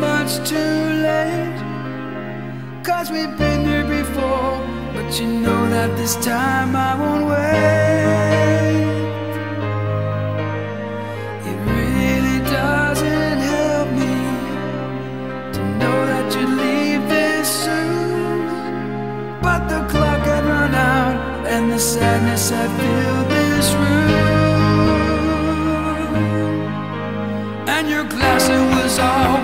much too late. Cause we've been here before, but you know that this time I won't wait. It really doesn't help me to know that you leave this soon. But the clock had run out, and the sadness had filled this room. And your glass it was always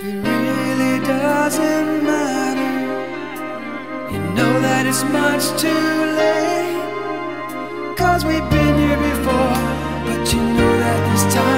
It really doesn't matter. You know that it's much too late. Cause we've been here before. But you know that this time.